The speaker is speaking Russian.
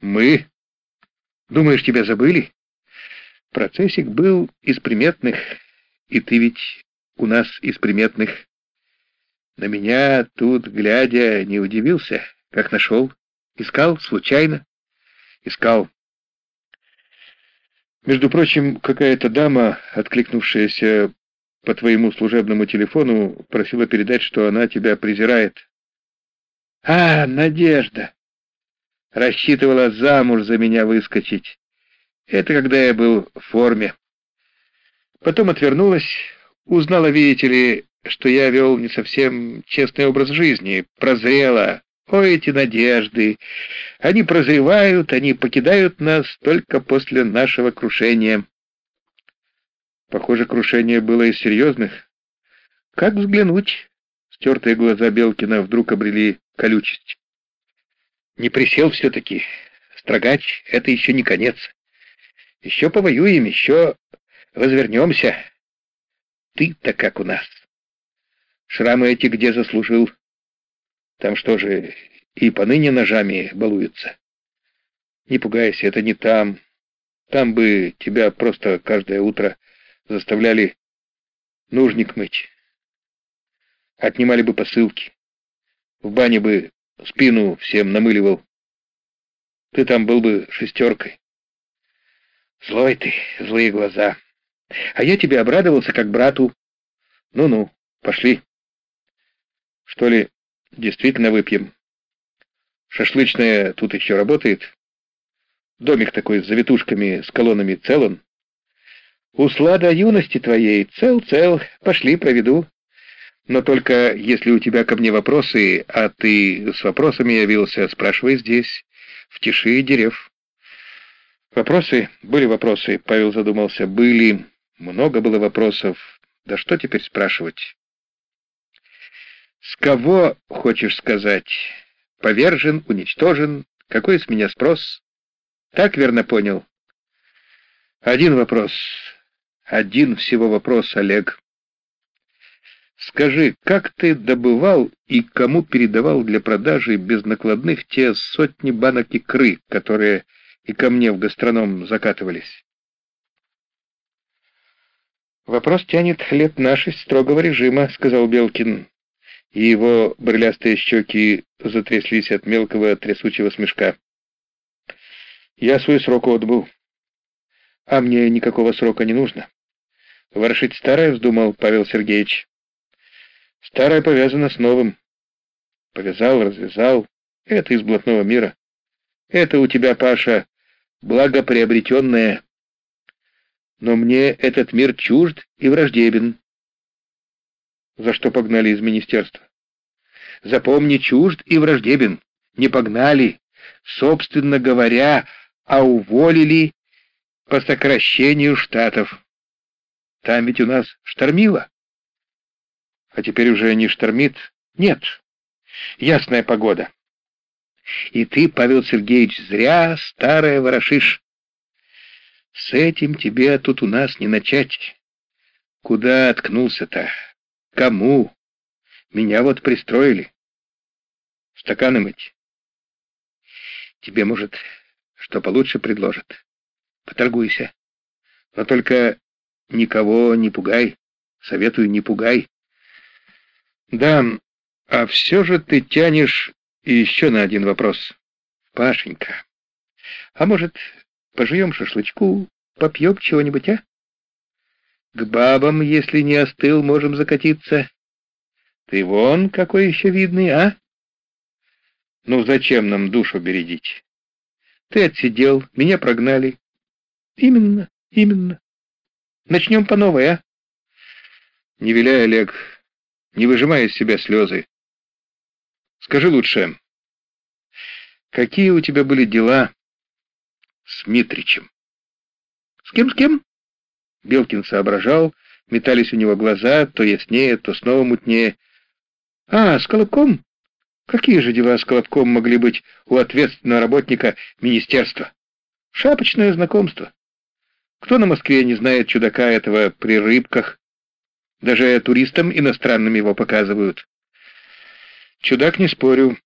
Мы? Думаешь, тебя забыли? Процессик был из приметных, и ты ведь у нас из приметных. На меня тут, глядя, не удивился, как нашел. Искал случайно. Искал. Между прочим, какая-то дама, откликнувшаяся по твоему служебному телефону, просила передать, что она тебя презирает. А, Надежда! Рассчитывала замуж за меня выскочить. Это когда я был в форме. Потом отвернулась, узнала, видите ли, что я вел не совсем честный образ жизни, прозрела. О, эти надежды! Они прозревают, они покидают нас только после нашего крушения. Похоже, крушение было из серьезных. Как взглянуть? Стертые глаза Белкина вдруг обрели колючесть. Не присел все-таки. Строгач — это еще не конец. Еще повоюем, еще развернемся. Ты-то как у нас. Шрамы эти где заслужил? Там что же, и поныне ножами балуются? Не пугайся, это не там. Там бы тебя просто каждое утро заставляли нужник мыть. Отнимали бы посылки. В бане бы спину всем намыливал. Ты там был бы шестеркой. Злой ты, злые глаза. А я тебе обрадовался, как брату. Ну-ну, пошли. Что ли, действительно выпьем? Шашлычная тут еще работает? Домик такой с завитушками, с колоннами цел Услада юности твоей цел-цел. Пошли, проведу. Но только если у тебя ко мне вопросы, а ты с вопросами явился, спрашивай здесь, в тиши дерев. Вопросы? Были вопросы, Павел задумался. Были. Много было вопросов. Да что теперь спрашивать? С кого, хочешь сказать? Повержен, уничтожен? Какой с меня спрос? Так верно понял? Один вопрос. Один всего вопрос, Олег. Скажи, как ты добывал и кому передавал для продажи без накладных те сотни банок икры, которые и ко мне в гастроном закатывались? «Вопрос тянет лет нашей строгого режима», — сказал Белкин, и его брылястые щеки затряслись от мелкого трясучего смешка. «Я свой срок отбыл, а мне никакого срока не нужно. Ворошить старое вздумал Павел Сергеевич». Старое повязано с новым. Повязал, развязал. Это из блатного мира. Это у тебя, Паша, благоприобретенное. Но мне этот мир чужд и враждебен. За что погнали из министерства? Запомни, чужд и враждебен. Не погнали, собственно говоря, а уволили по сокращению штатов. Там ведь у нас штормило а теперь уже не штормит? Нет. Ясная погода. И ты, Павел Сергеевич, зря старое ворошишь. С этим тебе тут у нас не начать. Куда откнулся-то? Кому? Меня вот пристроили. Стаканы мыть. Тебе, может, что получше предложат. Поторгуйся. Но только никого не пугай. Советую, не пугай. Да, а все же ты тянешь еще на один вопрос. Пашенька, а может, пожуем шашлычку, попьем чего-нибудь, а? К бабам, если не остыл, можем закатиться. Ты вон какой еще видный, а? Ну зачем нам душу бередить? Ты отсидел, меня прогнали. Именно, именно. Начнем по новой, а? Не виляй, Олег, не выжимая из себя слезы. Скажи лучше, какие у тебя были дела с Митричем? С кем, с кем? Белкин соображал, метались у него глаза, то яснее, то снова мутнее. А, с Колобком? Какие же дела с Колобком могли быть у ответственного работника министерства? Шапочное знакомство. Кто на Москве не знает чудака этого при рыбках, даже туристам иностранным его показывают. Чудак, не спорю.